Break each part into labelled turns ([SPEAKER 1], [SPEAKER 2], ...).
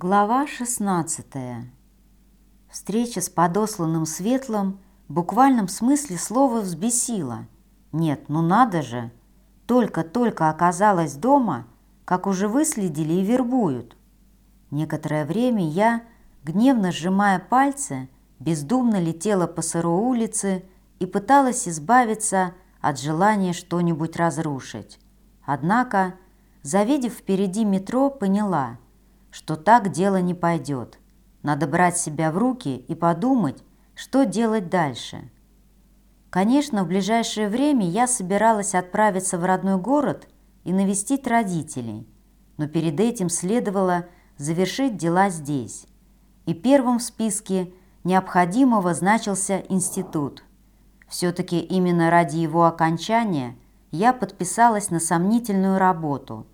[SPEAKER 1] Глава 16. Встреча с подосланным Светлым в буквальном смысле слова взбесила. Нет, ну надо же! Только-только оказалась дома, как уже выследили и вербуют. Некоторое время я, гневно сжимая пальцы, бездумно летела по сырой улице и пыталась избавиться от желания что-нибудь разрушить. Однако, завидев впереди метро, поняла – что так дело не пойдет. Надо брать себя в руки и подумать, что делать дальше. Конечно, в ближайшее время я собиралась отправиться в родной город и навестить родителей, но перед этим следовало завершить дела здесь. И первым в списке необходимого значился институт. Все-таки именно ради его окончания я подписалась на сомнительную работу,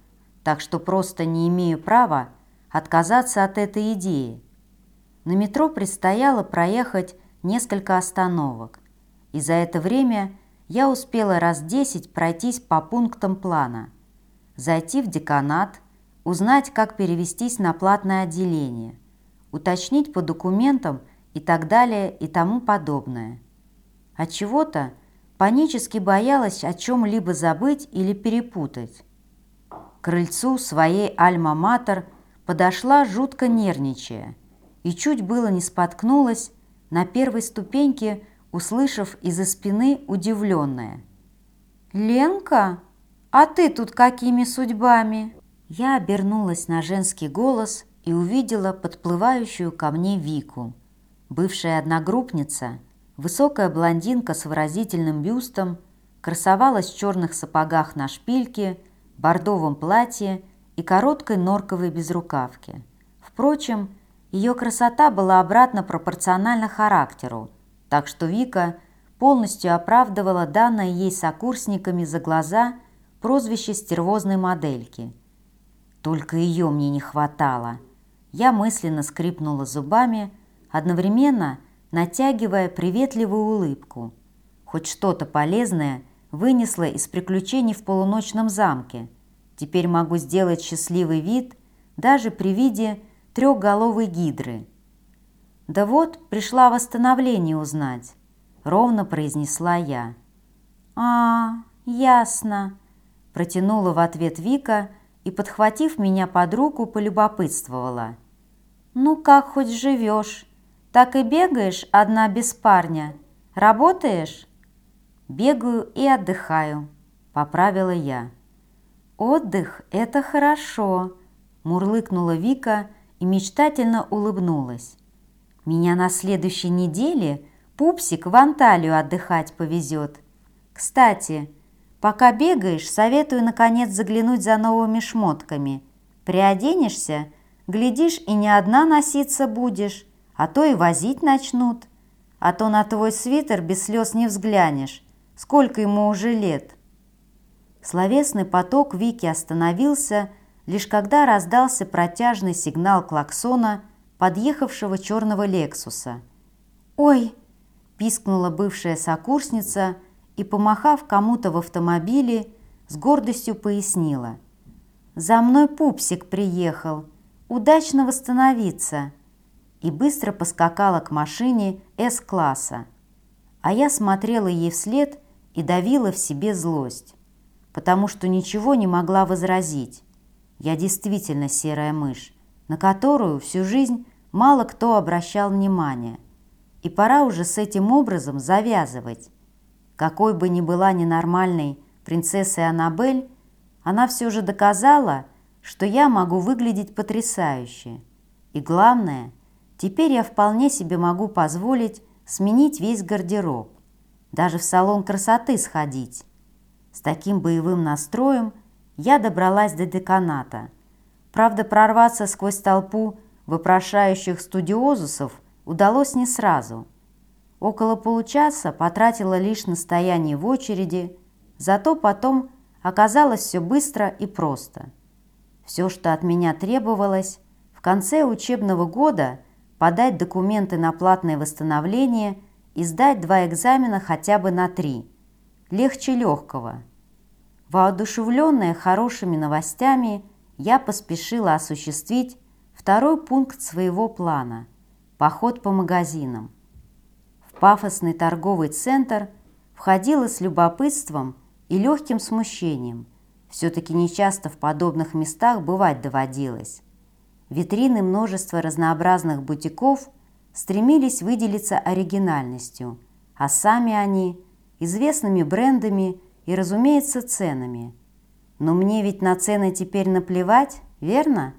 [SPEAKER 1] так что просто не имею права отказаться от этой идеи. На метро предстояло проехать несколько остановок, и за это время я успела раз десять пройтись по пунктам плана, зайти в деканат, узнать, как перевестись на платное отделение, уточнить по документам и так далее и тому подобное. От чего-то панически боялась о чем-либо забыть или перепутать. К крыльцу своей альма-матер подошла, жутко нервничая, и чуть было не споткнулась на первой ступеньке, услышав из-за спины удивленное. «Ленка, а ты тут какими судьбами?» Я обернулась на женский голос и увидела подплывающую ко мне Вику. Бывшая одногруппница, высокая блондинка с выразительным бюстом, красовалась в черных сапогах на шпильке, бордовом платье и короткой норковой безрукавке. Впрочем, ее красота была обратно пропорциональна характеру, так что Вика полностью оправдывала данное ей сокурсниками за глаза прозвище стервозной модельки. Только ее мне не хватало. Я мысленно скрипнула зубами, одновременно натягивая приветливую улыбку. Хоть что-то полезное вынесла из приключений в полуночном замке – Теперь могу сделать счастливый вид даже при виде трехголовой гидры. «Да вот, пришла восстановление узнать», — ровно произнесла я. «А, ясно», — протянула в ответ Вика и, подхватив меня под руку, полюбопытствовала. «Ну как хоть живешь? Так и бегаешь одна без парня? Работаешь?» «Бегаю и отдыхаю», — поправила я. «Отдых – это хорошо», – мурлыкнула Вика и мечтательно улыбнулась. «Меня на следующей неделе пупсик в Анталию отдыхать повезет. Кстати, пока бегаешь, советую наконец заглянуть за новыми шмотками. Приоденешься, глядишь, и не одна носиться будешь, а то и возить начнут. А то на твой свитер без слез не взглянешь. Сколько ему уже лет?» Словесный поток Вики остановился, лишь когда раздался протяжный сигнал клаксона подъехавшего черного «Лексуса». «Ой!» – пискнула бывшая сокурсница и, помахав кому-то в автомобиле, с гордостью пояснила. «За мной пупсик приехал. Удачно восстановиться!» И быстро поскакала к машине С-класса. А я смотрела ей вслед и давила в себе злость потому что ничего не могла возразить. Я действительно серая мышь, на которую всю жизнь мало кто обращал внимание. И пора уже с этим образом завязывать. Какой бы ни была ненормальной принцессой Аннабель, она все же доказала, что я могу выглядеть потрясающе. И главное, теперь я вполне себе могу позволить сменить весь гардероб, даже в салон красоты сходить. С таким боевым настроем я добралась до деканата. Правда, прорваться сквозь толпу вопрошающих студиозусов удалось не сразу. Около получаса потратила лишь на стояние в очереди, зато потом оказалось все быстро и просто. Все, что от меня требовалось, в конце учебного года подать документы на платное восстановление и сдать два экзамена хотя бы на три – легче легкого. Воодушевленная хорошими новостями, я поспешила осуществить второй пункт своего плана – поход по магазинам. В пафосный торговый центр входила с любопытством и легким смущением. Все-таки нечасто в подобных местах бывать доводилось. Витрины множества разнообразных бутиков стремились выделиться оригинальностью, а сами они – известными брендами и, разумеется, ценами. Но мне ведь на цены теперь наплевать, верно?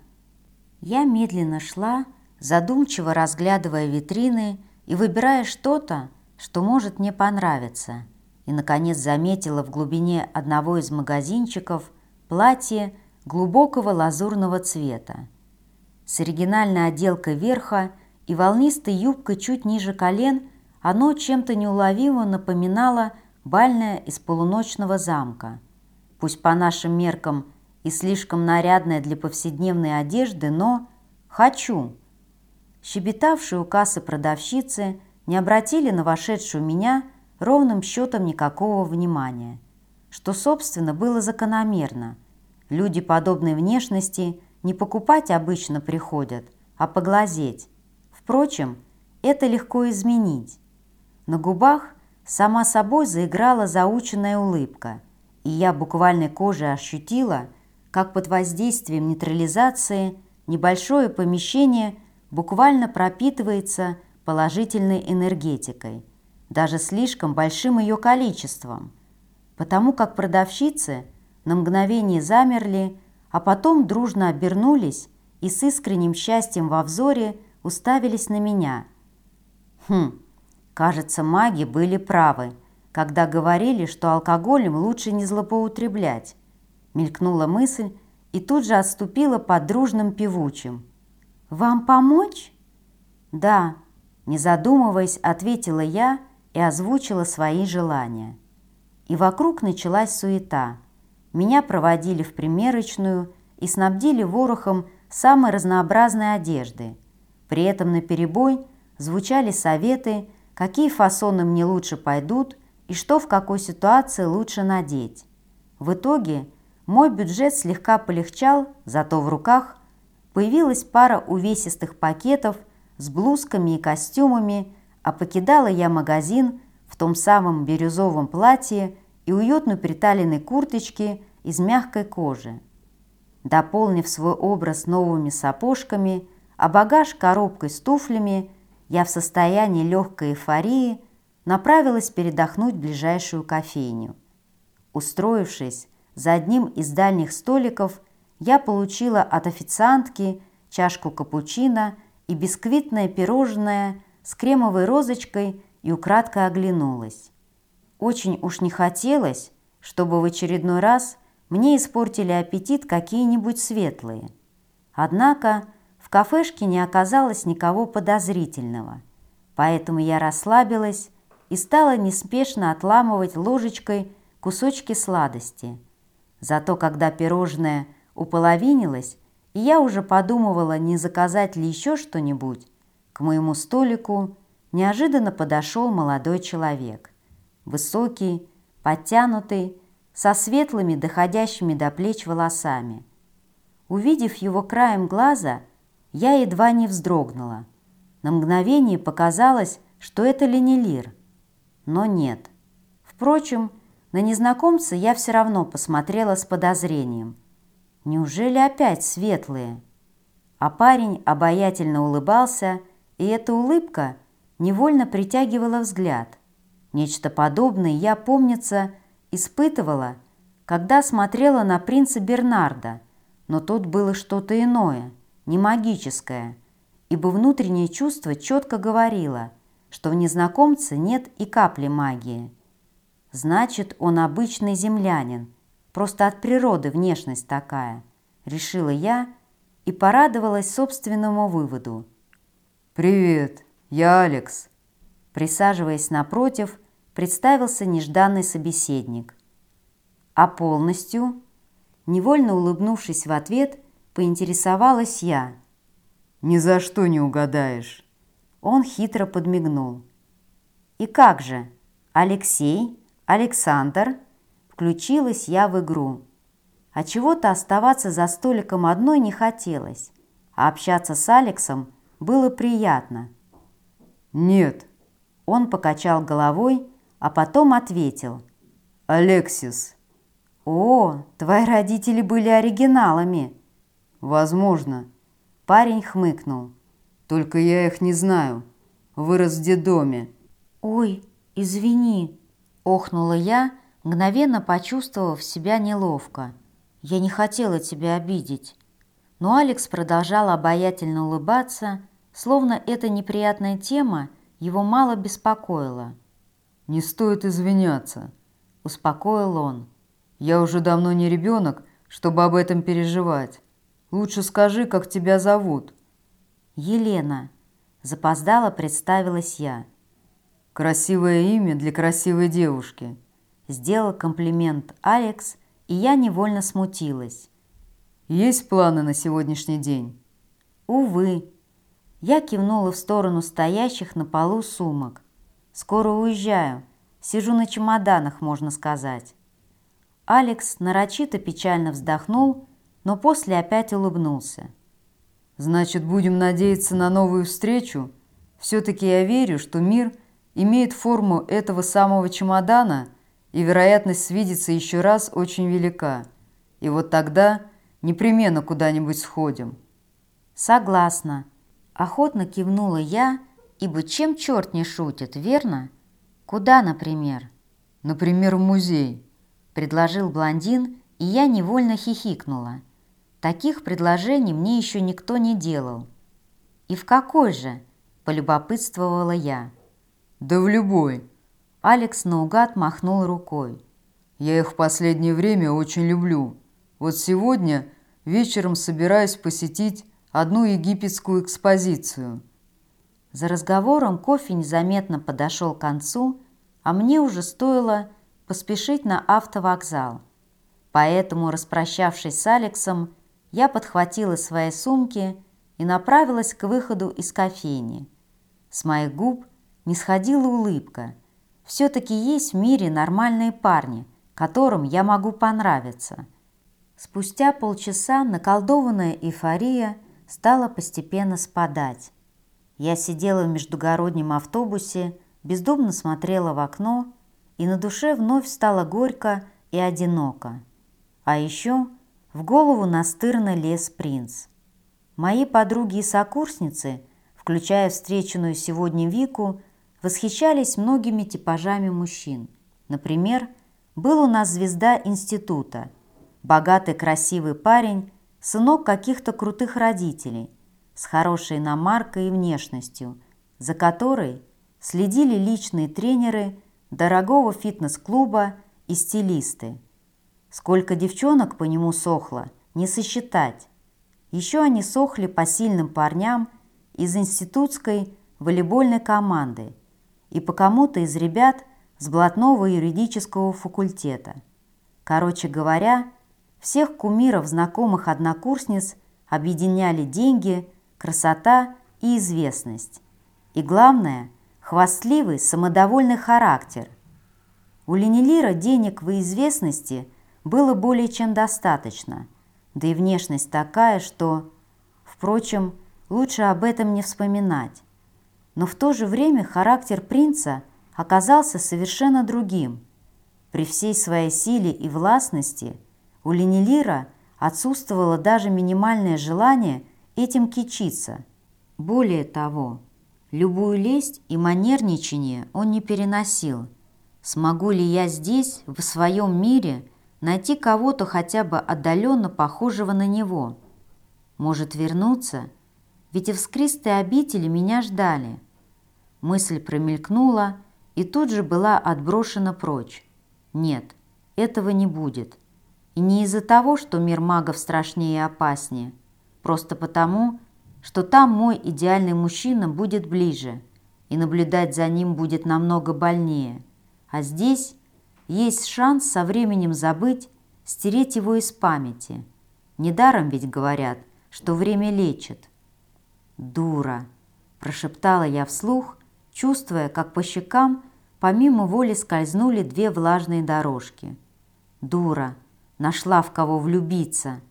[SPEAKER 1] Я медленно шла, задумчиво разглядывая витрины и выбирая что-то, что может мне понравиться, и, наконец, заметила в глубине одного из магазинчиков платье глубокого лазурного цвета. С оригинальной отделкой верха и волнистой юбкой чуть ниже колен оно чем-то неуловимо напоминало бальное из полуночного замка. Пусть по нашим меркам и слишком нарядное для повседневной одежды, но «хочу». Щебетавшие у кассы продавщицы не обратили на вошедшую меня ровным счетом никакого внимания, что, собственно, было закономерно. Люди подобной внешности не покупать обычно приходят, а поглазеть. Впрочем, это легко изменить. На губах сама собой заиграла заученная улыбка, и я буквально кожей ощутила, как под воздействием нейтрализации небольшое помещение буквально пропитывается положительной энергетикой, даже слишком большим ее количеством, потому как продавщицы на мгновение замерли, а потом дружно обернулись и с искренним счастьем во взоре уставились на меня. Хм, кажется, маги были правы, когда говорили, что алкоголем лучше не злоупотреблять. Мелькнула мысль и тут же отступила под дружным певучим. «Вам помочь?» «Да», не задумываясь, ответила я и озвучила свои желания. И вокруг началась суета – меня проводили в примерочную и снабдили ворохом самой разнообразной одежды. При этом наперебой звучали советы, какие фасоны мне лучше пойдут и что в какой ситуации лучше надеть. В итоге мой бюджет слегка полегчал, зато в руках появилась пара увесистых пакетов с блузками и костюмами, а покидала я магазин в том самом бирюзовом платье и уютной приталенной курточке из мягкой кожи. Дополнив свой образ новыми сапожками, а багаж коробкой с туфлями, я в состоянии легкой эйфории направилась передохнуть в ближайшую кофейню. Устроившись за одним из дальних столиков, я получила от официантки чашку капучино и бисквитное пирожное с кремовой розочкой и украдкой оглянулась. Очень уж не хотелось, чтобы в очередной раз мне испортили аппетит какие-нибудь светлые. Однако кафешке не оказалось никого подозрительного, поэтому я расслабилась и стала неспешно отламывать ложечкой кусочки сладости. Зато когда пирожное уполовинилось, и я уже подумывала, не заказать ли еще что-нибудь, к моему столику неожиданно подошел молодой человек. Высокий, подтянутый, со светлыми, доходящими до плеч волосами. Увидев его краем глаза, я едва не вздрогнула. На мгновение показалось, что это Ленилир. Но нет. Впрочем, на незнакомца я все равно посмотрела с подозрением. Неужели опять светлые? А парень обаятельно улыбался, и эта улыбка невольно притягивала взгляд. Нечто подобное я, помнится, испытывала, когда смотрела на принца Бернарда, но тут было что-то иное, не магическое, ибо внутреннее чувство четко говорило, что в незнакомце нет и капли магии. Значит, он обычный землянин, просто от природы внешность такая, решила я и порадовалась собственному выводу.
[SPEAKER 2] «Привет, я Алекс»,
[SPEAKER 1] присаживаясь напротив, представился нежданный собеседник. А полностью, невольно улыбнувшись в ответ, поинтересовалась я.
[SPEAKER 2] «Ни за что не угадаешь».
[SPEAKER 1] Он хитро подмигнул. «И как же? Алексей? Александр?» Включилась я в игру. А чего-то оставаться за столиком одной не хотелось. а общаться с Алексом было приятно.
[SPEAKER 2] «Нет».
[SPEAKER 1] Он покачал головой, а потом ответил.
[SPEAKER 2] «Алексис».
[SPEAKER 1] «О, твои родители были оригиналами».
[SPEAKER 2] «Возможно».
[SPEAKER 1] Парень хмыкнул.
[SPEAKER 2] «Только я их не знаю. Вырос в детдоме».
[SPEAKER 1] «Ой, извини», – охнула я, мгновенно почувствовав себя неловко. «Я не хотела тебя обидеть». Но Алекс продолжал обаятельно улыбаться, словно эта неприятная тема его мало беспокоила.
[SPEAKER 2] «Не стоит извиняться», –
[SPEAKER 1] успокоил он.
[SPEAKER 2] «Я уже давно не ребенок, чтобы об этом переживать. Лучше скажи, как тебя зовут».
[SPEAKER 1] «Елена», – запоздала представилась я.
[SPEAKER 2] «Красивое имя для красивой девушки», –
[SPEAKER 1] сделал комплимент Алекс, и я невольно смутилась.
[SPEAKER 2] Есть планы на сегодняшний день?
[SPEAKER 1] Увы. Я кивнула в сторону стоящих на полу сумок. Скоро уезжаю. Сижу на чемоданах, можно сказать. Алекс нарочито печально вздохнул, но после опять улыбнулся.
[SPEAKER 2] «Значит, будем надеяться на новую встречу? Все-таки я верю, что мир имеет форму этого самого чемодана, и вероятность свидеться еще раз очень велика. И вот тогда Непременно куда-нибудь сходим».
[SPEAKER 1] «Согласна». Охотно кивнула я, ибо чем черт не шутит, верно? Куда, например?
[SPEAKER 2] Например, в музей,
[SPEAKER 1] предложил блондин, и я невольно хихикнула. Таких предложений мне еще никто не делал. И в какой же? Полюбопытствовала я.
[SPEAKER 2] Да в любой.
[SPEAKER 1] Алекс наугад махнул рукой.
[SPEAKER 2] Я их в последнее время очень люблю. Вот сегодня вечером собираюсь посетить одну египетскую экспозицию.
[SPEAKER 1] За разговором кофе незаметно подошел к концу, а мне уже стоило поспешить на автовокзал. Поэтому, распрощавшись с Алексом, я подхватила свои сумки и направилась к выходу из кофейни. С моих губ не сходила улыбка. Все-таки есть в мире нормальные парни, которым я могу понравиться – Спустя полчаса наколдованная эйфория стала постепенно спадать. Я сидела в междугороднем автобусе, бездумно смотрела в окно, и на душе вновь стало горько и одиноко. А еще в голову настырно лез принц. Мои подруги и сокурсницы, включая встреченную сегодня Вику, восхищались многими типажами мужчин. Например, был у нас звезда института – Богатый красивый парень, сынок каких-то крутых родителей, с хорошей иномаркой и внешностью, за которой следили личные тренеры дорогого фитнес-клуба и стилисты. Сколько девчонок по нему сохло, не сосчитать. Еще они сохли по сильным парням из институтской волейбольной команды и по кому-то из ребят с блатного юридического факультета. Короче говоря, всех кумиров знакомых однокурсниц объединяли деньги, красота и известность. И главное – хвастливый, самодовольный характер. У Ленилира денег в известности было более чем достаточно, да и внешность такая, что, впрочем, лучше об этом не вспоминать. Но в то же время характер принца оказался совершенно другим. При всей своей силе и властности – у Ленилира отсутствовало даже минимальное желание этим кичиться. Более того, любую лесть и манерничание он не переносил. Смогу ли я здесь, в своем мире, найти кого-то хотя бы отдаленно похожего на него? Может вернуться? Ведь и в скристой обители меня ждали. Мысль промелькнула и тут же была отброшена прочь. Нет, этого не будет. И не из-за того, что мир магов страшнее и опаснее, просто потому, что там мой идеальный мужчина будет ближе, и наблюдать за ним будет намного больнее. А здесь есть шанс со временем забыть, стереть его из памяти. Недаром ведь говорят, что время лечит. «Дура!» – прошептала я вслух, чувствуя, как по щекам помимо воли скользнули две влажные дорожки. «Дура!» нашла в кого влюбиться.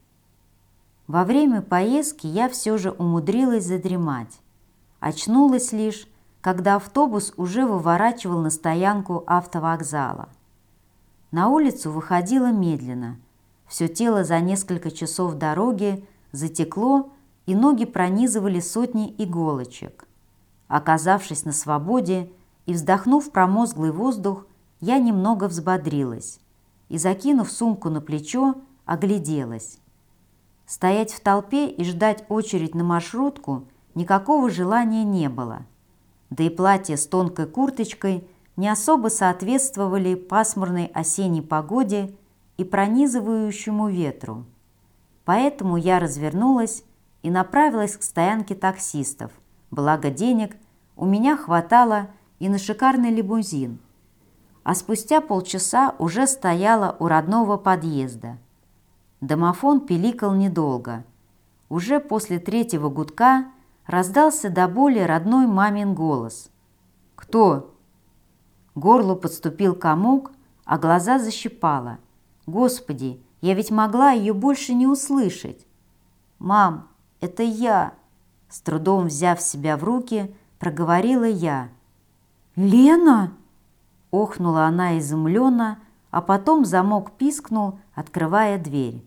[SPEAKER 1] Во время поездки я все же умудрилась задремать. Очнулась лишь, когда автобус уже выворачивал на стоянку автовокзала. На улицу выходила медленно. Все тело за несколько часов дороги затекло, и ноги пронизывали сотни иголочек. Оказавшись на свободе и вздохнув промозглый воздух, я немного взбодрилась и, закинув сумку на плечо, огляделась. Стоять в толпе и ждать очередь на маршрутку никакого желания не было – да и платье с тонкой курточкой не особо соответствовали пасмурной осенней погоде и пронизывающему ветру. Поэтому я развернулась и направилась к стоянке таксистов, благо денег у меня хватало и на шикарный лимузин. А спустя полчаса уже стояла у родного подъезда. Домофон пиликал недолго. Уже после третьего гудка раздался до боли родной мамин голос. «Кто?» Горло подступил комок, а глаза защипало. «Господи, я ведь могла ее больше не услышать!» «Мам, это я!» С трудом взяв себя в руки, проговорила я. «Лена?» Охнула она изумленно, а потом замок пискнул, открывая дверь.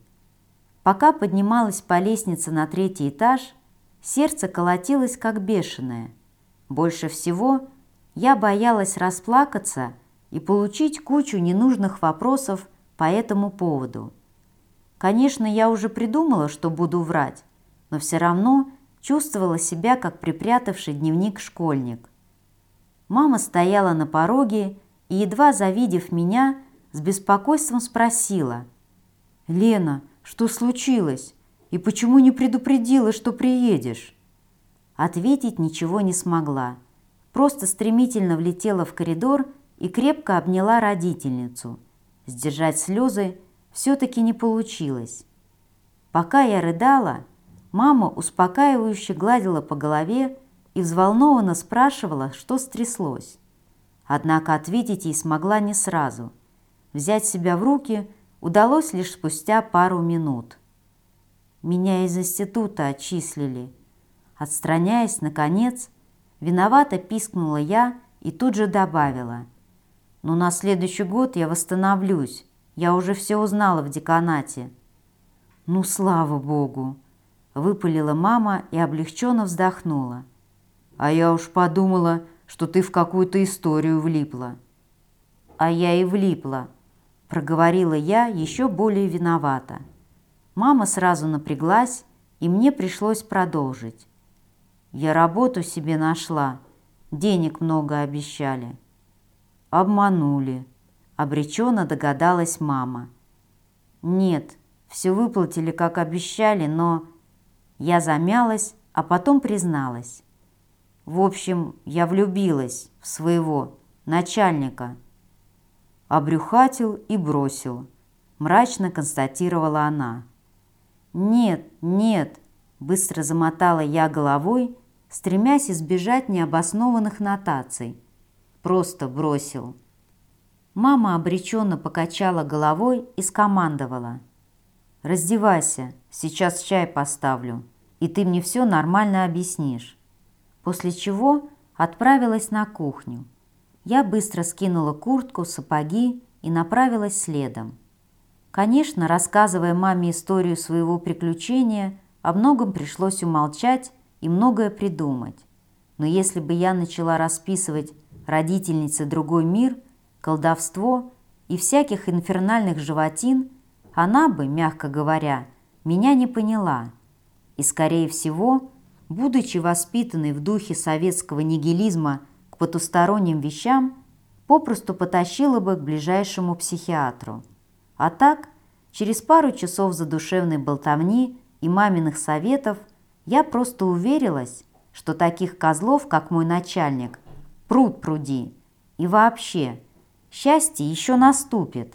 [SPEAKER 1] Пока поднималась по лестнице на третий этаж, Сердце колотилось, как бешеное. Больше всего я боялась расплакаться и получить кучу ненужных вопросов по этому поводу. Конечно, я уже придумала, что буду врать, но все равно чувствовала себя, как припрятавший дневник школьник. Мама стояла на пороге и, едва завидев меня, с беспокойством спросила. «Лена, что случилось?» И почему не предупредила, что приедешь?» Ответить ничего не смогла. Просто стремительно влетела в коридор и крепко обняла родительницу. Сдержать слезы все-таки не получилось. Пока я рыдала, мама успокаивающе гладила по голове и взволнованно спрашивала, что стряслось. Однако ответить ей смогла не сразу. Взять себя в руки удалось лишь спустя пару минут. Меня из института отчислили. Отстраняясь, наконец, виновато пискнула я и тут же добавила. Но на следующий год я восстановлюсь. Я уже все узнала в деканате. Ну, слава богу! Выпалила мама и облегченно вздохнула. А я уж подумала, что ты в какую-то историю влипла. А я и влипла, проговорила я еще более виновата. Мама сразу напряглась, и мне пришлось продолжить. Я работу себе нашла, денег много обещали. Обманули, обреченно догадалась мама. Нет, все выплатили, как обещали, но... Я замялась, а потом призналась. В общем, я влюбилась в своего начальника. Обрюхатил и бросил, мрачно констатировала она. «Нет, нет!» – быстро замотала я головой, стремясь избежать необоснованных нотаций. Просто бросил. Мама обреченно покачала головой и скомандовала. «Раздевайся, сейчас чай поставлю, и ты мне все нормально объяснишь». После чего отправилась на кухню. Я быстро скинула куртку, сапоги и направилась следом. Конечно, рассказывая маме историю своего приключения, о многом пришлось умолчать и многое придумать. Но если бы я начала расписывать родительнице другой мир, колдовство и всяких инфернальных животин, она бы, мягко говоря, меня не поняла. И, скорее всего, будучи воспитанной в духе советского нигилизма к потусторонним вещам, попросту потащила бы к ближайшему психиатру. А так, через пару часов задушевной болтовни и маминых советов я просто уверилась, что таких козлов, как мой начальник, пруд пруди. И вообще, счастье еще наступит.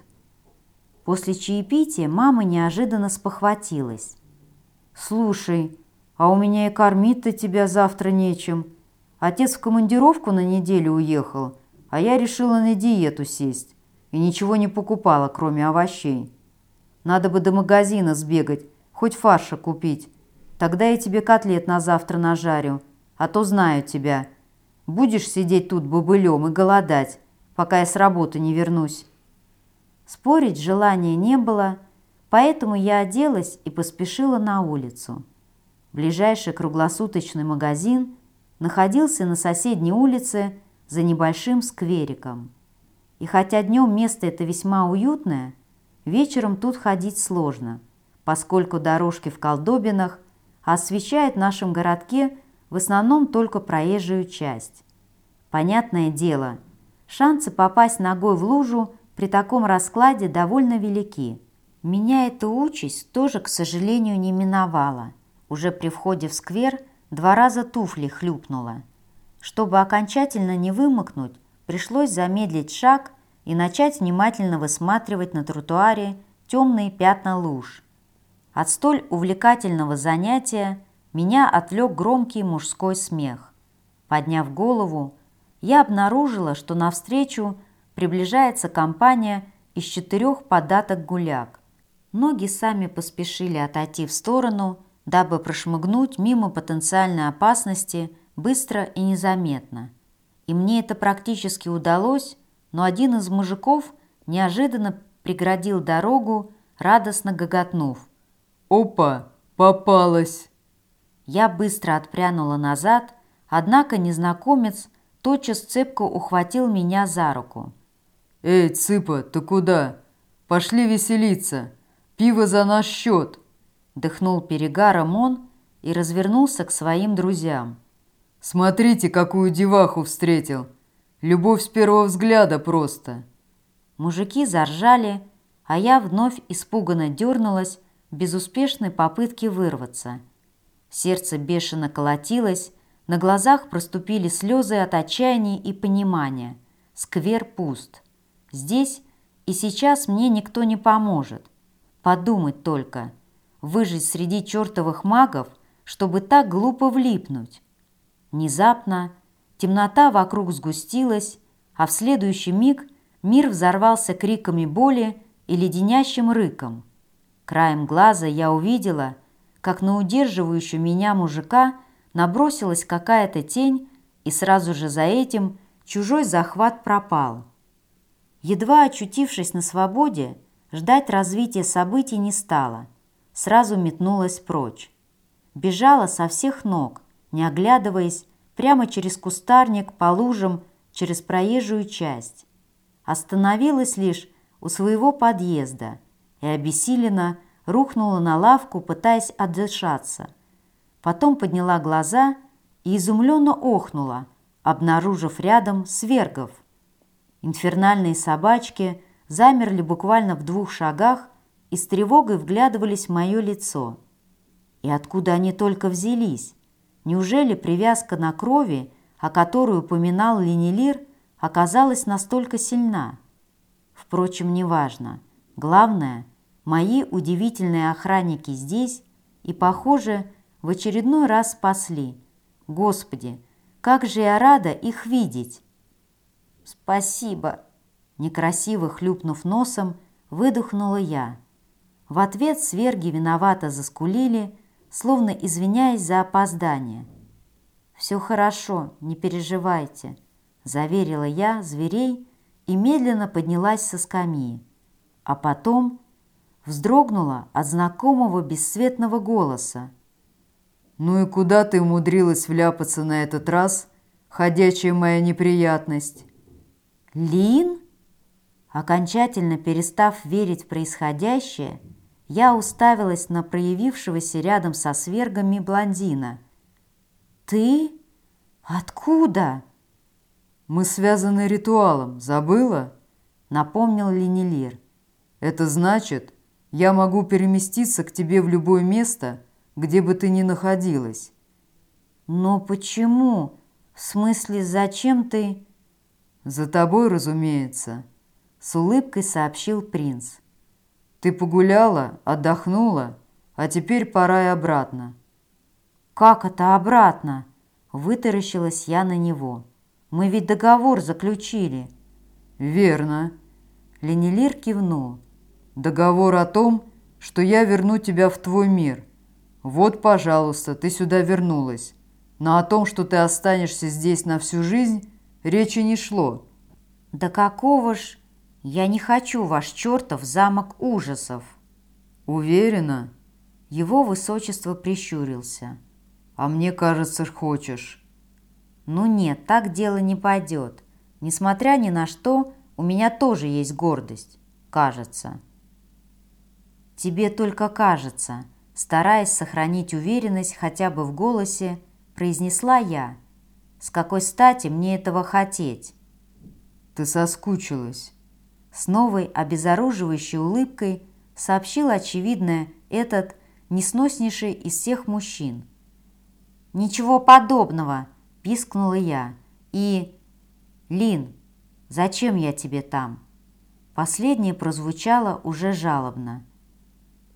[SPEAKER 1] После чаепития мама неожиданно спохватилась. «Слушай, а у меня и кормить-то тебя завтра нечем. Отец в командировку на неделю уехал, а я решила на диету сесть и ничего не покупала, кроме овощей. Надо бы до магазина сбегать,
[SPEAKER 2] хоть фарша купить. Тогда я тебе котлет на завтра нажарю, а то знаю тебя. Будешь сидеть тут бобылем и голодать, пока я с работы не вернусь».
[SPEAKER 1] Спорить желания не было, поэтому я оделась и поспешила на улицу. Ближайший круглосуточный магазин находился на соседней улице за небольшим сквериком. И хотя днем место это весьма уютное, вечером тут ходить сложно, поскольку дорожки в колдобинах освещают в нашем городке в основном только проезжую часть. Понятное дело, шансы попасть ногой в лужу при таком раскладе довольно велики. Меня эта участь тоже, к сожалению, не миновала. Уже при входе в сквер два раза туфли хлюпнула. Чтобы окончательно не вымокнуть, пришлось замедлить шаг и начать внимательно высматривать на тротуаре темные пятна луж. От столь увлекательного занятия меня отвлек громкий мужской смех. Подняв голову, я обнаружила, что навстречу приближается компания из четырех податок гуляк. Ноги сами поспешили отойти в сторону, дабы прошмыгнуть мимо потенциальной опасности быстро и незаметно. И мне это практически удалось, но один из мужиков неожиданно преградил дорогу, радостно гоготнув.
[SPEAKER 2] «Опа! Попалась!»
[SPEAKER 1] Я быстро отпрянула назад, однако незнакомец тотчас цепко ухватил меня за руку.
[SPEAKER 2] «Эй, цыпа, ты куда? Пошли веселиться! Пиво за наш счет!»
[SPEAKER 1] Дыхнул перегаром он и развернулся к своим друзьям.
[SPEAKER 2] «Смотрите, какую деваху встретил! Любовь с первого взгляда просто!»
[SPEAKER 1] Мужики заржали, а я вновь испуганно дернулась безуспешной попытке вырваться. Сердце бешено колотилось, на глазах проступили слезы от отчаяния и понимания. Сквер пуст. Здесь и сейчас мне никто не поможет. Подумать только, выжить среди чертовых магов, чтобы так глупо влипнуть. Внезапно темнота вокруг сгустилась, а в следующий миг мир взорвался криками боли и леденящим рыком. Краем глаза я увидела, как на удерживающую меня мужика набросилась какая-то тень, и сразу же за этим чужой захват пропал. Едва очутившись на свободе, ждать развития событий не стала. Сразу метнулась прочь. Бежала со всех ног, не оглядываясь, прямо через кустарник, по лужам, через проезжую часть. Остановилась лишь у своего подъезда и обессиленно рухнула на лавку, пытаясь отдышаться. Потом подняла глаза и изумленно охнула, обнаружив рядом свергов. Инфернальные собачки замерли буквально в двух шагах и с тревогой вглядывались в мое лицо. И откуда они только взялись? Неужели привязка на крови, о которой упоминал Ленилир, оказалась настолько сильна? Впрочем, неважно. Главное, мои удивительные охранники здесь и, похоже, в очередной раз спасли. Господи, как же я рада их видеть! «Спасибо!» Некрасиво хлюпнув носом, выдохнула я. В ответ сверги виновато заскулили, словно извиняясь за опоздание. «Все хорошо, не переживайте», – заверила я зверей и медленно поднялась со скамьи. А потом вздрогнула от знакомого бесцветного голоса.
[SPEAKER 2] «Ну и куда ты умудрилась вляпаться на этот раз, ходячая моя неприятность?»
[SPEAKER 1] «Лин?» Окончательно перестав верить в происходящее, я уставилась на проявившегося рядом со свергами блондина. «Ты? Откуда?»
[SPEAKER 2] «Мы связаны ритуалом, забыла?»
[SPEAKER 1] Напомнил Ленилир.
[SPEAKER 2] «Это значит, я могу переместиться к тебе в любое место, где бы ты ни находилась».
[SPEAKER 1] «Но почему? В смысле, зачем ты...»
[SPEAKER 2] «За тобой, разумеется», — с улыбкой сообщил принц. «Ты погуляла, отдохнула, а теперь пора и обратно».
[SPEAKER 1] «Как это обратно?» — вытаращилась я на него. «Мы ведь договор заключили».
[SPEAKER 2] «Верно», —
[SPEAKER 1] Ленилир кивнул.
[SPEAKER 2] «Договор о том, что я верну тебя в твой мир. Вот, пожалуйста, ты сюда вернулась. Но о том, что ты останешься здесь на всю жизнь, речи не шло.
[SPEAKER 1] Да какого ж... Я не хочу ваш чертов замок ужасов.
[SPEAKER 2] Уверена?
[SPEAKER 1] Его высочество прищурился.
[SPEAKER 2] А мне кажется, хочешь.
[SPEAKER 1] Ну нет, так дело не пойдет. Несмотря ни на что, у меня тоже есть гордость. Кажется. Тебе только кажется, стараясь сохранить уверенность хотя бы в голосе, произнесла я. С какой стати мне этого хотеть?
[SPEAKER 2] Ты соскучилась.
[SPEAKER 1] С новой обезоруживающей улыбкой сообщил очевидное этот несноснейший из всех мужчин. «Ничего подобного!» – пискнула я. «И... Лин, зачем я тебе там?» Последнее прозвучало уже жалобно.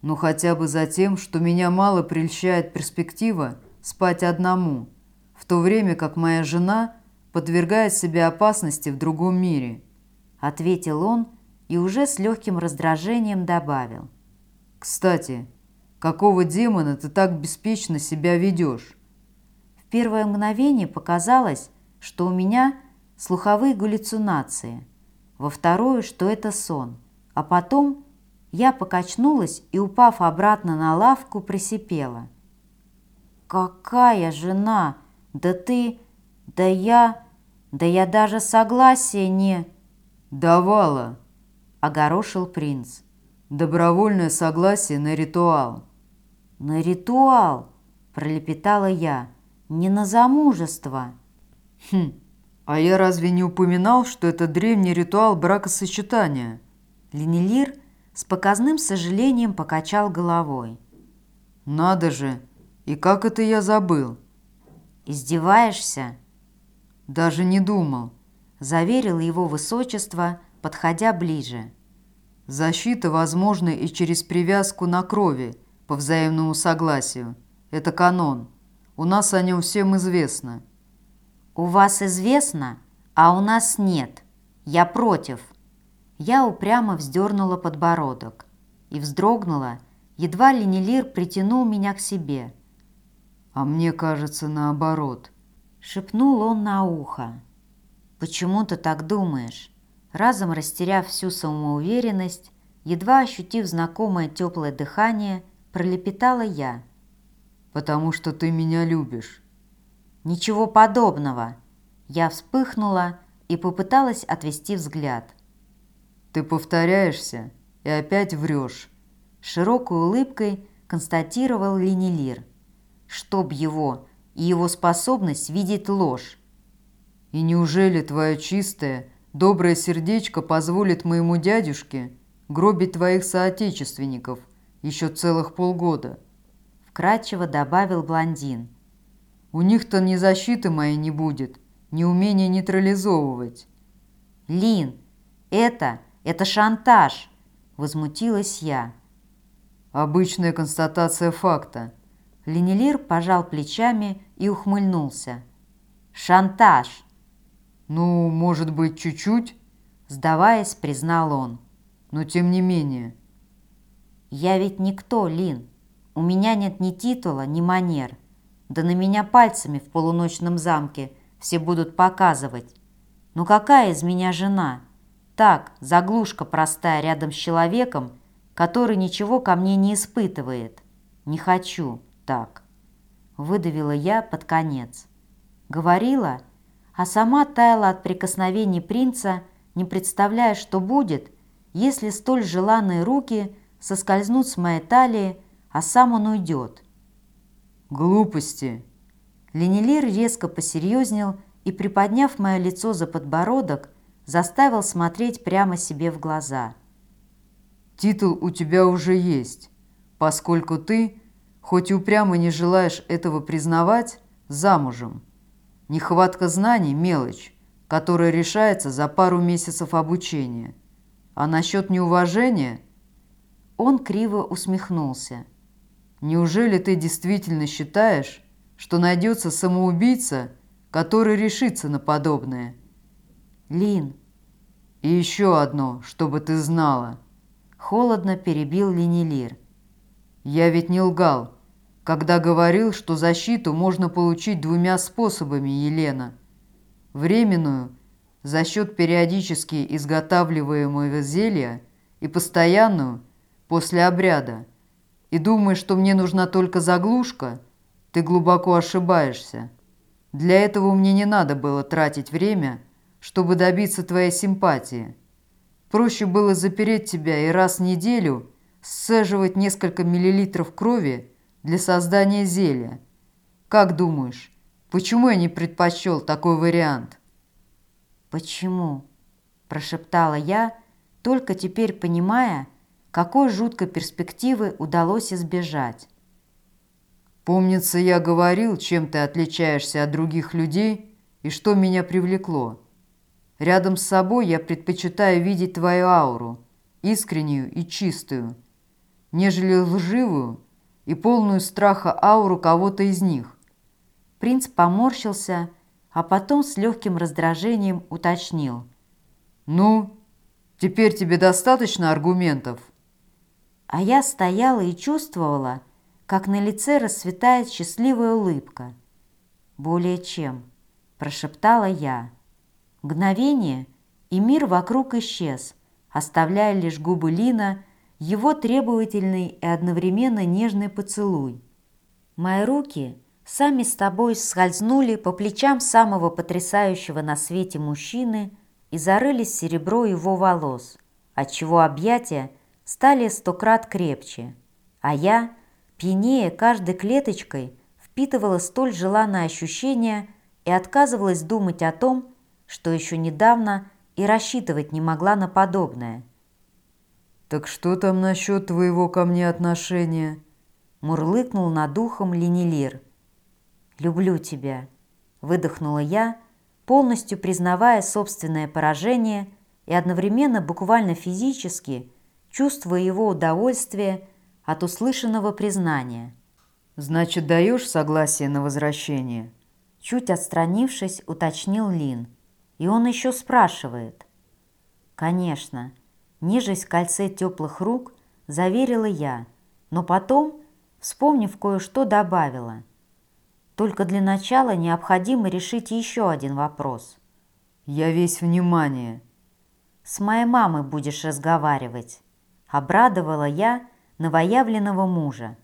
[SPEAKER 2] «Ну хотя бы за тем, что меня мало прельщает перспектива спать одному, в то время как моя жена подвергает себя опасности в другом мире», –
[SPEAKER 1] ответил он и уже с легким раздражением добавил.
[SPEAKER 2] «Кстати, какого демона ты так беспечно себя ведешь?»
[SPEAKER 1] В первое мгновение показалось, что у меня слуховые галлюцинации, во второе, что это сон, а потом я покачнулась и, упав обратно на лавку, присипела – «Какая жена? Да ты... Да я... Да я даже согласия не...»
[SPEAKER 2] «Давала», —
[SPEAKER 1] огорошил принц.
[SPEAKER 2] «Добровольное согласие на ритуал».
[SPEAKER 1] «На ритуал?» — пролепетала я. «Не на замужество».
[SPEAKER 2] «Хм, а я разве не упоминал, что это древний ритуал бракосочетания?»
[SPEAKER 1] Ленелир с показным сожалением покачал головой.
[SPEAKER 2] «Надо же!» И как это я забыл?
[SPEAKER 1] Издеваешься?
[SPEAKER 2] Даже не думал.
[SPEAKER 1] Заверил его высочество, подходя ближе.
[SPEAKER 2] Защита возможна и через привязку на крови, по взаимному согласию. Это канон. У нас о нем всем известно.
[SPEAKER 1] У вас известно, а у нас нет. Я против. Я упрямо вздернула подбородок и вздрогнула, едва ли Нелир притянул меня к себе –
[SPEAKER 2] «А мне кажется, наоборот», —
[SPEAKER 1] шепнул он на ухо. «Почему ты так думаешь?» Разом растеряв всю самоуверенность, едва ощутив знакомое теплое дыхание, пролепетала я.
[SPEAKER 2] «Потому что ты меня любишь».
[SPEAKER 1] «Ничего подобного!» Я вспыхнула и попыталась отвести взгляд.
[SPEAKER 2] «Ты повторяешься и опять врешь», —
[SPEAKER 1] широкой улыбкой констатировал Ленилир чтоб его и его способность видеть ложь.
[SPEAKER 2] И неужели твое чистое, доброе сердечко позволит моему дядюшке гробить твоих соотечественников еще целых полгода?
[SPEAKER 1] Вкратчиво добавил блондин.
[SPEAKER 2] У них-то ни защиты моей не будет, ни умения нейтрализовывать.
[SPEAKER 1] Лин, это, это шантаж, возмутилась я.
[SPEAKER 2] Обычная констатация факта –
[SPEAKER 1] Ленилир пожал плечами и ухмыльнулся. «Шантаж!»
[SPEAKER 2] «Ну, может быть, чуть-чуть?»
[SPEAKER 1] Сдаваясь, признал он.
[SPEAKER 2] «Но тем не менее».
[SPEAKER 1] «Я ведь никто, Лин. У меня нет ни титула, ни манер. Да на меня пальцами в полуночном замке все будут показывать. Ну какая из меня жена? Так, заглушка простая рядом с человеком, который ничего ко мне не испытывает. Не хочу» так», — выдавила я под конец. Говорила, а сама таяла от прикосновений принца, не представляя, что будет, если столь желанные руки соскользнут с моей талии, а сам он уйдет.
[SPEAKER 2] «Глупости!»
[SPEAKER 1] Ленилир резко посерьезнел и, приподняв мое лицо за подбородок, заставил смотреть прямо себе в глаза.
[SPEAKER 2] «Титул у тебя уже есть, поскольку ты хоть и упрямо не желаешь этого признавать, замужем. Нехватка знаний – мелочь, которая решается за пару месяцев обучения. А насчет неуважения?
[SPEAKER 1] Он криво усмехнулся.
[SPEAKER 2] Неужели ты действительно считаешь, что найдется самоубийца, который решится на подобное?
[SPEAKER 1] Лин.
[SPEAKER 2] И еще одно, чтобы ты знала.
[SPEAKER 1] Холодно перебил Ленилир.
[SPEAKER 2] Я ведь не лгал, когда говорил, что защиту можно получить двумя способами, Елена. Временную – за счет периодически изготавливаемого зелья и постоянную – после обряда. И думаешь, что мне нужна только заглушка, ты глубоко ошибаешься. Для этого мне не надо было тратить время, чтобы добиться твоей симпатии. Проще было запереть тебя и раз в неделю сцеживать несколько миллилитров крови для создания зелья. Как думаешь, почему я не предпочел такой вариант?»
[SPEAKER 1] «Почему?» – прошептала я, только теперь понимая, какой жуткой перспективы удалось избежать.
[SPEAKER 2] «Помнится, я говорил, чем ты отличаешься от других людей и что меня привлекло. Рядом с собой я предпочитаю видеть твою ауру, искреннюю и чистую, нежели лживую и полную страха ауру кого-то из них».
[SPEAKER 1] Принц поморщился а потом с легким раздражением уточнил.
[SPEAKER 2] «Ну, теперь тебе достаточно аргументов?»
[SPEAKER 1] А я стояла и чувствовала, как на лице расцветает счастливая улыбка. «Более чем», – прошептала я. Мгновение, и мир вокруг исчез, оставляя лишь губы Лина, его требовательный и одновременно нежный поцелуй. Мои руки – сами с тобой скользнули по плечам самого потрясающего на свете мужчины и зарылись в серебро его волос, отчего объятия стали сто крат крепче, а я, пьянее каждой клеточкой, впитывала столь желанное ощущение и отказывалась думать о том, что еще недавно и рассчитывать не могла на подобное.
[SPEAKER 2] «Так что там насчет твоего ко мне отношения?»
[SPEAKER 1] Мурлыкнул над духом Ленилир – «Люблю тебя», – выдохнула я, полностью признавая собственное поражение и одновременно буквально физически чувствуя его удовольствие от услышанного признания.
[SPEAKER 2] «Значит, даешь согласие на возвращение?»
[SPEAKER 1] Чуть отстранившись, уточнил Лин. И он еще спрашивает. «Конечно». Нижесть в кольце теплых рук, заверила я, но потом, вспомнив кое-что, добавила – только для начала необходимо решить еще один вопрос.
[SPEAKER 2] Я весь внимание.
[SPEAKER 1] С моей мамой будешь разговаривать. Обрадовала я новоявленного мужа.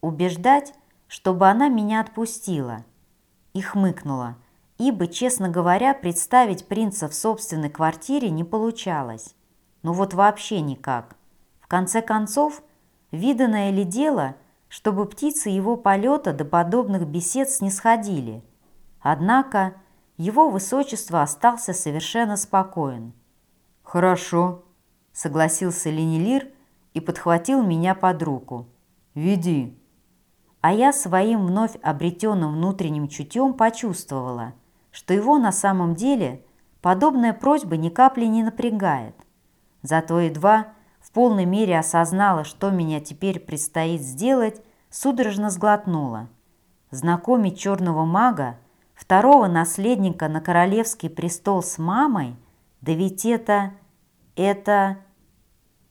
[SPEAKER 1] Убеждать, чтобы она меня отпустила. И хмыкнула, ибо, честно говоря, представить принца в собственной квартире не получалось. Ну вот вообще никак. В конце концов, виданное ли дело – чтобы птицы его полета до подобных бесед снисходили. Однако его высочество остался совершенно спокоен.
[SPEAKER 2] «Хорошо», — согласился Ленилир и подхватил меня под руку. «Веди».
[SPEAKER 1] А я своим вновь обретенным внутренним чутьем почувствовала, что его на самом деле подобная просьба ни капли не напрягает. Зато едва в полной мере осознала, что меня теперь предстоит сделать, судорожно сглотнула. Знакомить черного мага, второго наследника на королевский престол с мамой, да ведь это... это...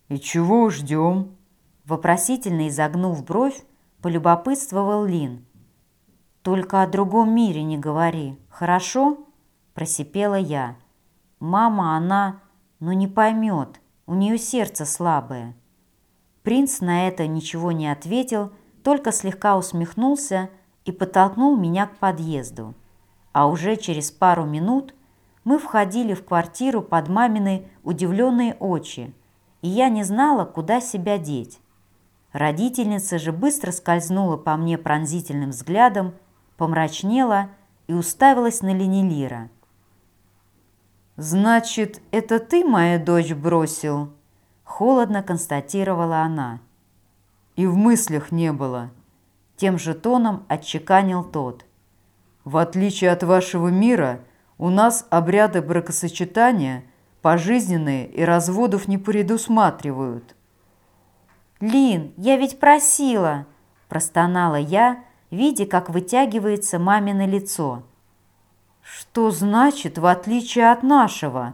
[SPEAKER 2] «И чего ждем?»
[SPEAKER 1] Вопросительно изогнув бровь, полюбопытствовал Лин. «Только о другом мире не говори, хорошо?» Просипела я. «Мама, она, ну не поймет, у нее сердце слабое». Принц на это ничего не ответил, только слегка усмехнулся и подтолкнул меня к подъезду. А уже через пару минут мы входили в квартиру под мамины удивленные очи, и я не знала, куда себя деть. Родительница же быстро скользнула по мне пронзительным взглядом, помрачнела и уставилась на Ленилира. «Значит, это ты мою дочь бросил?» Холодно констатировала она.
[SPEAKER 2] «И в мыслях не было», – тем же тоном отчеканил тот. «В отличие от вашего мира, у нас обряды бракосочетания пожизненные и разводов не предусматривают».
[SPEAKER 1] «Лин, я ведь просила!» – простонала я, видя, как вытягивается мамино лицо.
[SPEAKER 2] «Что значит, в отличие от нашего?»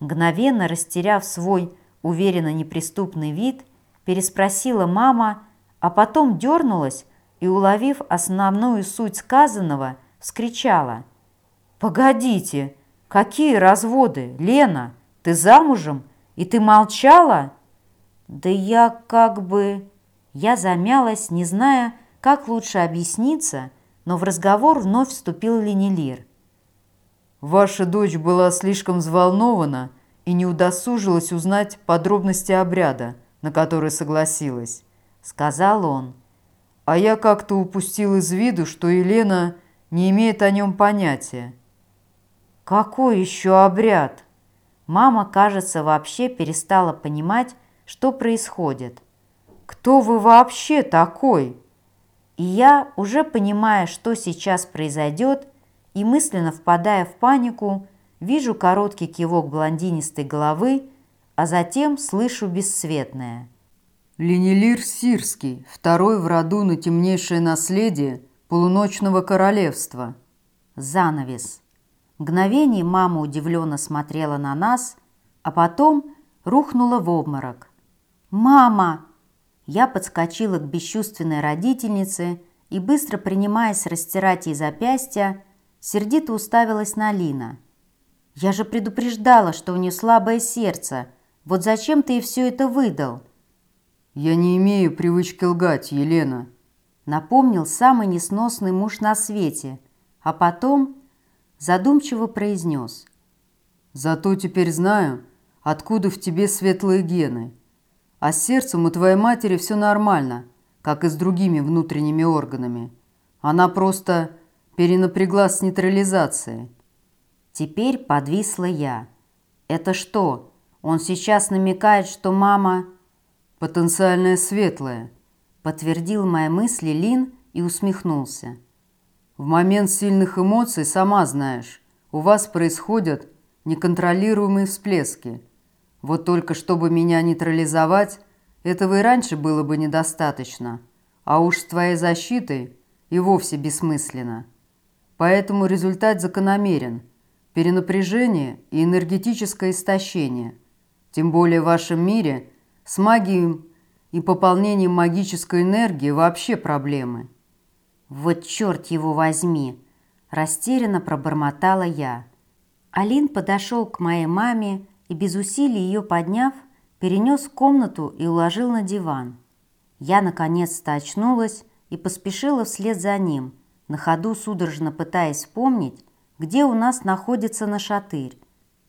[SPEAKER 1] Мгновенно растеряв свой уверенно неприступный вид, переспросила мама, а потом дернулась и, уловив основную суть сказанного, вскричала. «Погодите, какие разводы, Лена? Ты замужем? И ты молчала?» «Да я как бы...» Я замялась, не зная, как лучше объясниться, но в разговор вновь вступил Ленилир.
[SPEAKER 2] «Ваша дочь была слишком взволнована и не удосужилась узнать подробности обряда, на который согласилась», — сказал он. «А я как-то упустил из виду, что Елена не имеет о нем понятия».
[SPEAKER 1] «Какой еще обряд?» Мама, кажется, вообще перестала понимать, что происходит. «Кто вы вообще такой?» И я, уже понимая, что сейчас произойдет, и мысленно впадая в панику, вижу короткий кивок блондинистой головы, а затем слышу бесцветное.
[SPEAKER 2] Ленилир Сирский, второй в роду на темнейшее наследие полуночного королевства.
[SPEAKER 1] Занавес. Мгновение мама удивленно смотрела на нас, а потом рухнула в обморок. «Мама!» Я подскочила к бесчувственной родительнице и, быстро принимаясь растирать ей запястья, сердито уставилась на Лина. «Я же предупреждала, что у нее слабое сердце. Вот зачем ты ей все это выдал?»
[SPEAKER 2] «Я не имею привычки лгать, Елена», —
[SPEAKER 1] напомнил самый несносный муж на свете, а потом задумчиво произнес.
[SPEAKER 2] «Зато теперь знаю, откуда в тебе светлые гены». А с сердцем у твоей матери все нормально, как и с другими внутренними органами. Она просто перенапряглась с нейтрализацией.
[SPEAKER 1] Теперь подвисла я. Это что, он сейчас намекает, что мама...
[SPEAKER 2] Потенциальная светлая,
[SPEAKER 1] подтвердил мои мысли Лин и усмехнулся.
[SPEAKER 2] В момент сильных эмоций, сама знаешь, у вас происходят неконтролируемые всплески – вот только чтобы меня нейтрализовать, этого и раньше было бы недостаточно, а уж с твоей защитой и вовсе бессмысленно. Поэтому результат закономерен – перенапряжение и энергетическое истощение. Тем более в вашем мире с магией и пополнением магической энергии вообще проблемы.
[SPEAKER 1] «Вот черт его возьми!» – растерянно пробормотала я. Алин подошел к моей маме и без усилий ее подняв, перенес в комнату и уложил на диван. Я наконец-то очнулась и поспешила вслед за ним, на ходу судорожно пытаясь вспомнить, где у нас находится нашатырь.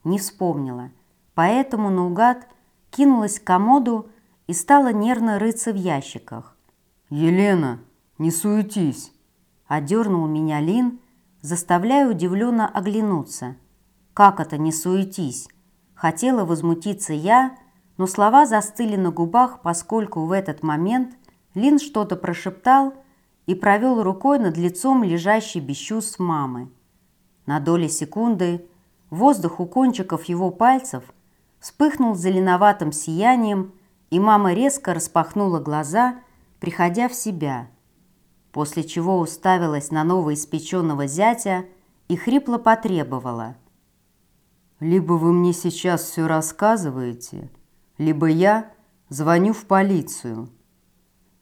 [SPEAKER 1] Не вспомнила, поэтому наугад кинулась к комоду и стала нервно рыться в ящиках.
[SPEAKER 2] «Елена, не суетись!»
[SPEAKER 1] Одернул меня Лин, заставляя удивленно оглянуться. «Как это не суетись?» Хотела возмутиться я, но слова застыли на губах, поскольку в этот момент Лин что-то прошептал и провел рукой над лицом лежащей без чувств мамы. На доли секунды воздух у кончиков его пальцев вспыхнул зеленоватым сиянием, и мама резко распахнула глаза, приходя в себя, после чего уставилась на новоиспеченного зятя и хрипло потребовала –
[SPEAKER 2] либо вы мне сейчас все рассказываете, либо я звоню в полицию.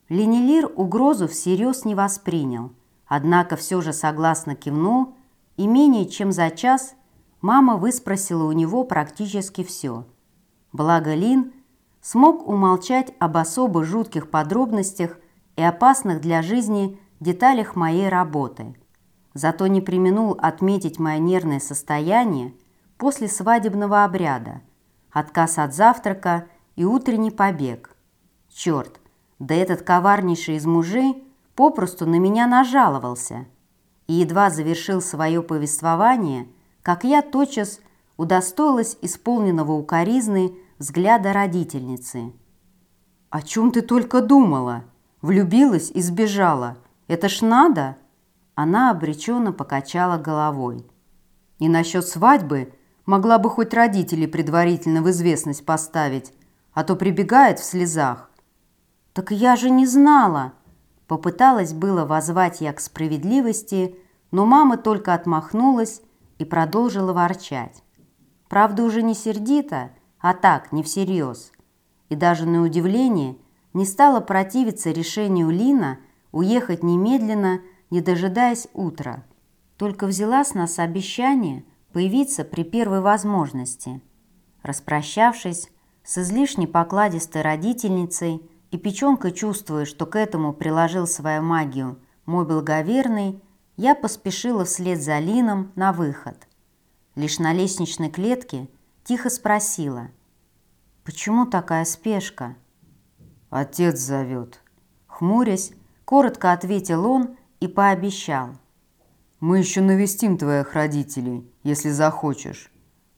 [SPEAKER 1] Ленилир угрозу всерьез не воспринял, однако все же согласно кивнул, и менее чем за час мама выспросила у него практически все. Благо Лин смог умолчать об особо жутких подробностях и опасных для жизни деталях моей работы. Зато не применул отметить мое нервное состояние после свадебного обряда, отказ от завтрака и утренний побег. Черт, да этот коварнейший из мужей попросту на меня нажаловался. И едва завершил свое повествование, как я тотчас удостоилась исполненного укоризны взгляда родительницы. «О чем ты только думала? Влюбилась и сбежала. Это ж надо!» Она обреченно покачала головой. «И насчет свадьбы Могла бы хоть родителей предварительно в известность поставить, а то прибегает в слезах. «Так я же не знала!» Попыталась было возвать я к справедливости, но мама только отмахнулась и продолжила ворчать. Правда, уже не сердито, а так, не всерьез. И даже на удивление не стала противиться решению Лина уехать немедленно, не дожидаясь утра. Только взяла с нас обещание появиться при первой возможности. Распрощавшись с излишне покладистой родительницей и печенкой чувствуя, что к этому приложил свою магию мой благоверный, я поспешила вслед за Лином на выход. Лишь на лестничной клетке тихо спросила, «Почему такая спешка?»
[SPEAKER 2] «Отец зовет».
[SPEAKER 1] Хмурясь, коротко ответил он и пообещал.
[SPEAKER 2] «Мы еще навестим твоих родителей, если захочешь.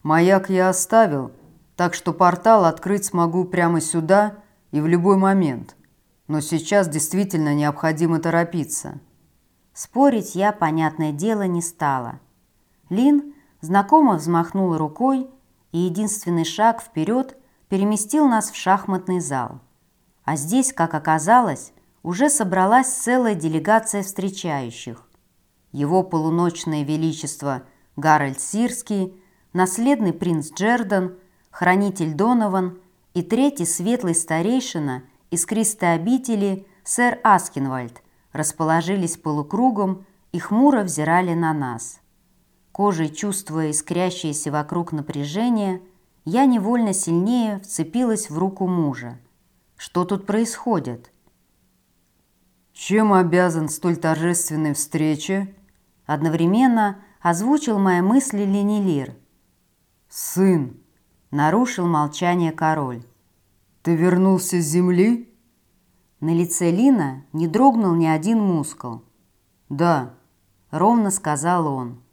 [SPEAKER 2] Маяк я оставил, так что портал открыть смогу прямо сюда и в любой момент. Но сейчас действительно необходимо торопиться».
[SPEAKER 1] Спорить я, понятное дело, не стала. Лин знакомо взмахнул рукой, и единственный шаг вперед переместил нас в шахматный зал. А здесь, как оказалось, уже собралась целая делегация встречающих. Его полуночное величество Гарольд Сирский, наследный принц Джердан, хранитель Донован и третий светлый старейшина из Кристой обители сэр Аскинвальд расположились полукругом и хмуро взирали на нас. Кожей чувствуя искрящееся вокруг напряжение, я невольно сильнее вцепилась в руку мужа. Что тут происходит?
[SPEAKER 2] Чем обязан столь торжественной встрече?
[SPEAKER 1] Одновременно озвучил мои мысли Ленилир.
[SPEAKER 2] Сын,
[SPEAKER 1] нарушил молчание король.
[SPEAKER 2] Ты вернулся с земли?
[SPEAKER 1] На лице Лина не дрогнул ни один мускул.
[SPEAKER 2] «Да», —
[SPEAKER 1] ровно сказал он.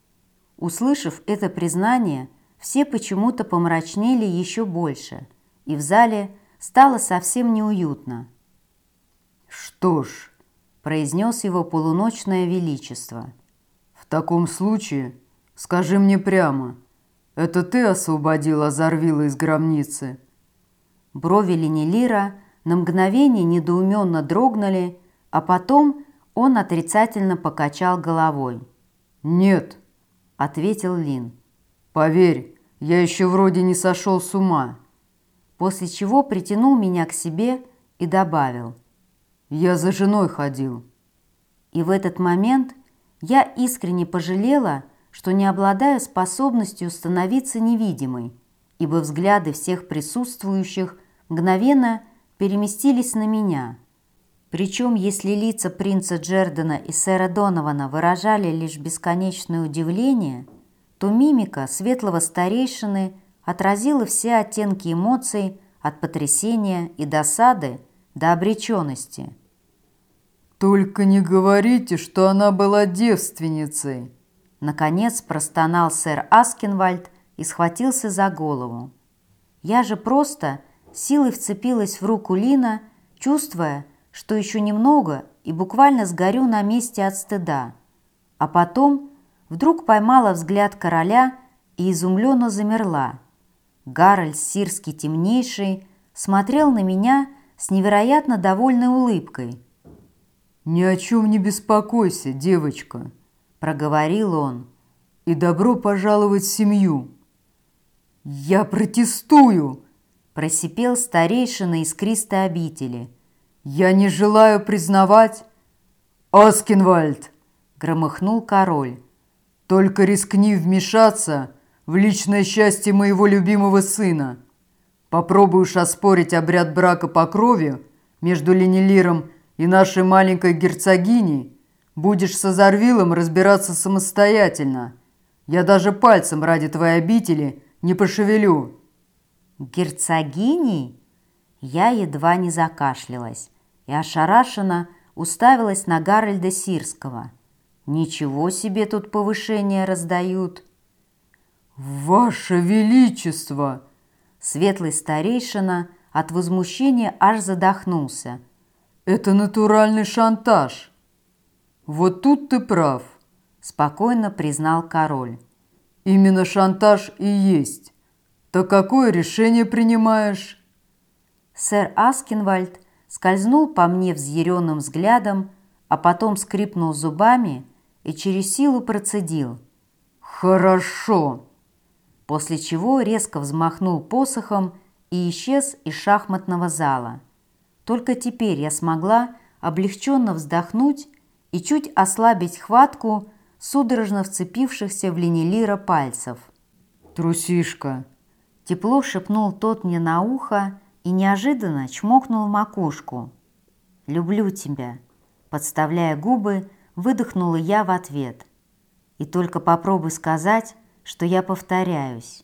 [SPEAKER 1] Услышав это признание, все почему-то помрачнели еще больше, и в зале стало совсем неуютно.
[SPEAKER 2] «Что ж», —
[SPEAKER 1] произнес его полуночное величество,
[SPEAKER 2] «в таком случае скажи мне прямо, это ты освободил Азарвила из гробницы?»
[SPEAKER 1] Брови Ленилира на мгновение недоуменно дрогнули, а потом он отрицательно покачал головой.
[SPEAKER 2] «Нет», —
[SPEAKER 1] ответил Лин.
[SPEAKER 2] «Поверь, я еще вроде не сошел с ума».
[SPEAKER 1] После чего притянул меня к себе и добавил.
[SPEAKER 2] «Я за женой ходил».
[SPEAKER 1] И в этот момент я искренне пожалела, что не обладаю способностью становиться невидимой, ибо взгляды всех присутствующих мгновенно переместились на меня. Причем, если лица принца Джердана и сэра Донована выражали лишь бесконечное удивление, то мимика светлого старейшины отразила все оттенки эмоций от потрясения и досады до обреченности.
[SPEAKER 2] «Только не говорите, что она была девственницей!»
[SPEAKER 1] Наконец простонал сэр Аскинвальд и схватился за голову. Я же просто силой вцепилась в руку Лина, чувствуя, что еще немного и буквально сгорю на месте от стыда. А потом вдруг поймала взгляд короля и изумленно замерла. Гарольд Сирский темнейший смотрел на меня с невероятно довольной улыбкой.
[SPEAKER 2] «Ни о чем не беспокойся, девочка», — проговорил он. «И добро пожаловать в семью». «Я протестую!»
[SPEAKER 1] просипел старейшина из Кристой обители.
[SPEAKER 2] «Я не желаю признавать...» «Аскинвальд!» — громыхнул король. «Только рискни вмешаться в личное счастье моего любимого сына. Попробуешь оспорить обряд брака по крови между Ленилиром и нашей маленькой герцогиней, будешь с Азарвилом разбираться самостоятельно. Я даже пальцем ради твоей обители не пошевелю».
[SPEAKER 1] Герцогиней? Я едва не закашлялась и ошарашенно уставилась на Гарольда Сирского. Ничего себе тут повышение раздают.
[SPEAKER 2] «Ваше Величество!»
[SPEAKER 1] Светлый старейшина от возмущения аж задохнулся.
[SPEAKER 2] «Это натуральный шантаж!» «Вот тут ты прав», –
[SPEAKER 1] спокойно признал король.
[SPEAKER 2] «Именно шантаж и есть. «То какое решение принимаешь?»
[SPEAKER 1] Сэр Аскинвальд скользнул по мне взъяренным взглядом, а потом скрипнул зубами и через силу процедил.
[SPEAKER 2] «Хорошо!»
[SPEAKER 1] После чего резко взмахнул посохом и исчез из шахматного зала. Только теперь я смогла облегченно вздохнуть и чуть ослабить хватку судорожно вцепившихся в линелира пальцев.
[SPEAKER 2] «Трусишка!»
[SPEAKER 1] Тепло шепнул тот мне на ухо и неожиданно чмокнул в макушку. «Люблю тебя», подставляя губы, выдохнула я в ответ. И только попробуй сказать, что я повторяюсь.